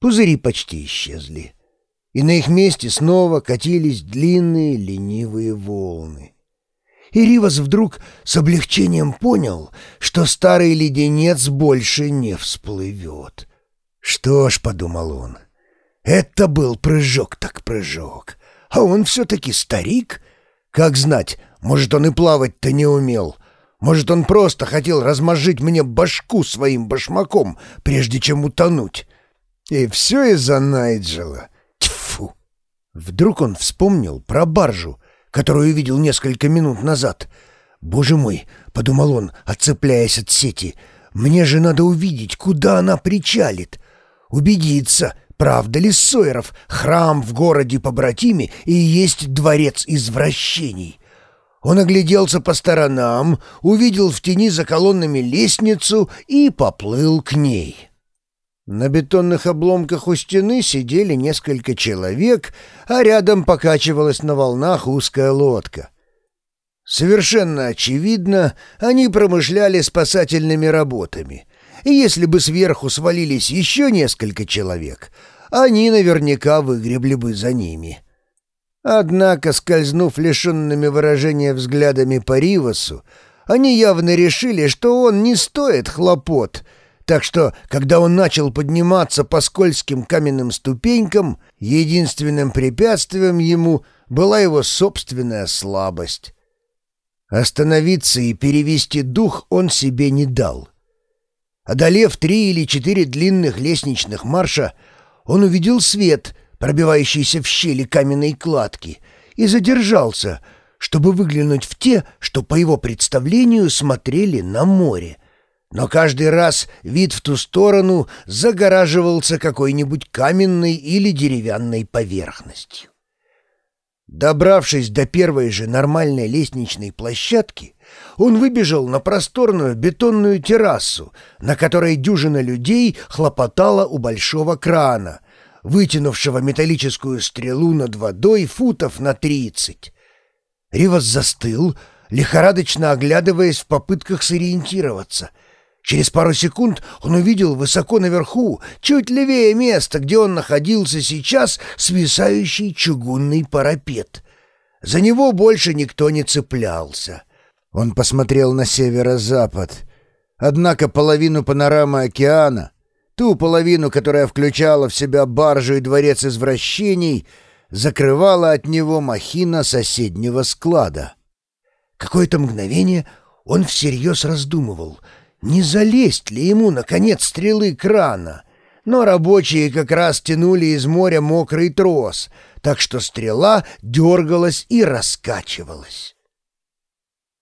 Пузыри почти исчезли, и на их месте снова катились длинные ленивые волны. И Ривас вдруг с облегчением понял, что старый леденец больше не всплывет. «Что ж», — подумал он, — «это был прыжок так прыжок, а он все-таки старик. Как знать, может, он и плавать-то не умел». Может, он просто хотел размозжить мне башку своим башмаком, прежде чем утонуть. И все из-за Найджела. Тьфу! Вдруг он вспомнил про баржу, которую видел несколько минут назад. «Боже мой!» — подумал он, отцепляясь от сети. «Мне же надо увидеть, куда она причалит. Убедиться, правда ли Сойеров храм в городе-побратиме и есть дворец извращений». Он огляделся по сторонам, увидел в тени за колоннами лестницу и поплыл к ней. На бетонных обломках у стены сидели несколько человек, а рядом покачивалась на волнах узкая лодка. Совершенно очевидно, они промышляли спасательными работами. И если бы сверху свалились еще несколько человек, они наверняка выгребли бы за ними. — Однако, скользнув лишенными выражения взглядами по Ривасу, они явно решили, что он не стоит хлопот, так что, когда он начал подниматься по скользким каменным ступенькам, единственным препятствием ему была его собственная слабость. Остановиться и перевести дух он себе не дал. Одолев три или четыре длинных лестничных марша, он увидел свет — пробивающийся в щели каменной кладки, и задержался, чтобы выглянуть в те, что, по его представлению, смотрели на море. Но каждый раз вид в ту сторону загораживался какой-нибудь каменной или деревянной поверхностью. Добравшись до первой же нормальной лестничной площадки, он выбежал на просторную бетонную террасу, на которой дюжина людей хлопотала у большого крана — вытянувшего металлическую стрелу над водой футов на тридцать. Ривас застыл, лихорадочно оглядываясь в попытках сориентироваться. Через пару секунд он увидел высоко наверху, чуть левее места, где он находился сейчас, свисающий чугунный парапет. За него больше никто не цеплялся. Он посмотрел на северо-запад. Однако половину панорамы океана — Ту половину, которая включала в себя баржу и дворец извращений, закрывала от него махина соседнего склада. Какое-то мгновение он всерьез раздумывал, не залезть ли ему, наконец, стрелы крана. Но рабочие как раз тянули из моря мокрый трос, так что стрела дергалась и раскачивалась.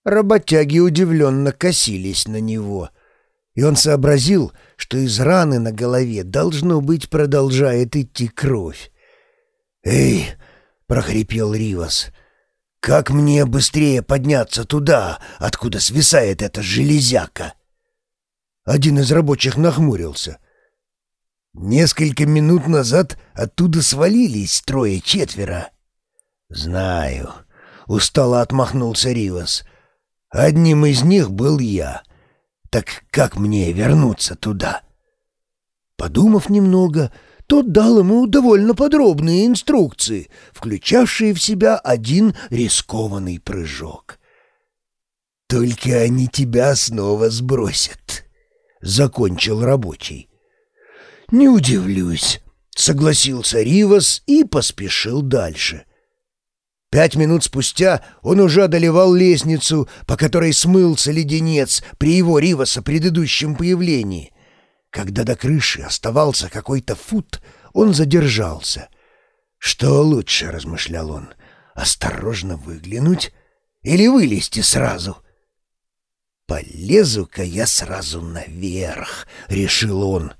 Работяги удивленно косились на него — и он сообразил, что из раны на голове, должно быть, продолжает идти кровь. «Эй!» — прохрипел Ривас. «Как мне быстрее подняться туда, откуда свисает эта железяка?» Один из рабочих нахмурился. «Несколько минут назад оттуда свалились трое-четверо». «Знаю», — устало отмахнулся Ривас. «Одним из них был я». Так как мне вернуться туда? Подумав немного, тот дал ему довольно подробные инструкции, включавшие в себя один рискованный прыжок. «Только они тебя снова сбросят», — закончил рабочий. «Не удивлюсь», — согласился Ривас и поспешил дальше. Пять минут спустя он уже одолевал лестницу, по которой смылся леденец при его Риваса предыдущем появлении. Когда до крыши оставался какой-то фут, он задержался. «Что лучше?» — размышлял он. «Осторожно выглянуть или вылезти сразу?» «Полезу-ка я сразу наверх», — решил он.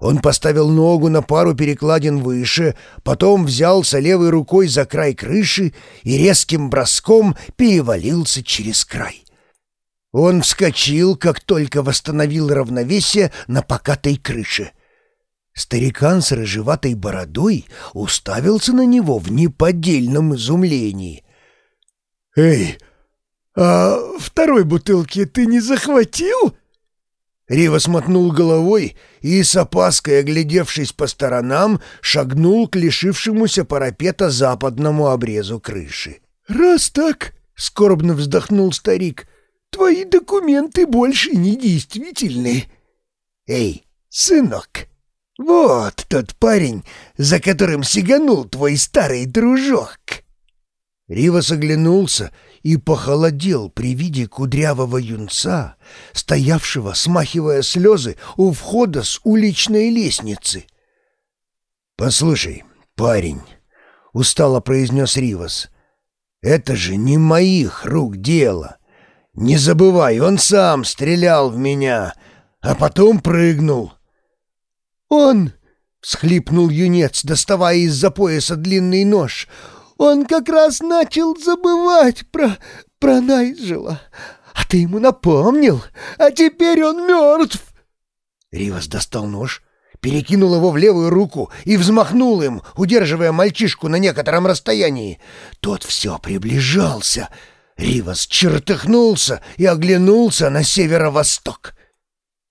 Он поставил ногу на пару перекладин выше, потом взялся левой рукой за край крыши и резким броском перевалился через край. Он вскочил, как только восстановил равновесие на покатой крыше. Старикан с рыжеватой бородой уставился на него в неподдельном изумлении. «Эй, а второй бутылки ты не захватил?» Рива смотнул головой и, с опаской оглядевшись по сторонам, шагнул к лишившемуся парапета западному обрезу крыши. «Раз так», — скорбно вздохнул старик, — «твои документы больше не действительны». «Эй, сынок, вот тот парень, за которым сиганул твой старый дружок». Ривас оглянулся и похолодел при виде кудрявого юнца, стоявшего, смахивая слезы, у входа с уличной лестницы. «Послушай, парень», — устало произнес Ривас, — «это же не моих рук дело. Не забывай, он сам стрелял в меня, а потом прыгнул». «Он!» — всхлипнул юнец, доставая из-за пояса длинный нож — он как раз начал забывать про... про Найджела. А ты ему напомнил, а теперь он мертв. Ривас достал нож, перекинул его в левую руку и взмахнул им, удерживая мальчишку на некотором расстоянии. Тот все приближался. Ривас чертыхнулся и оглянулся на северо-восток.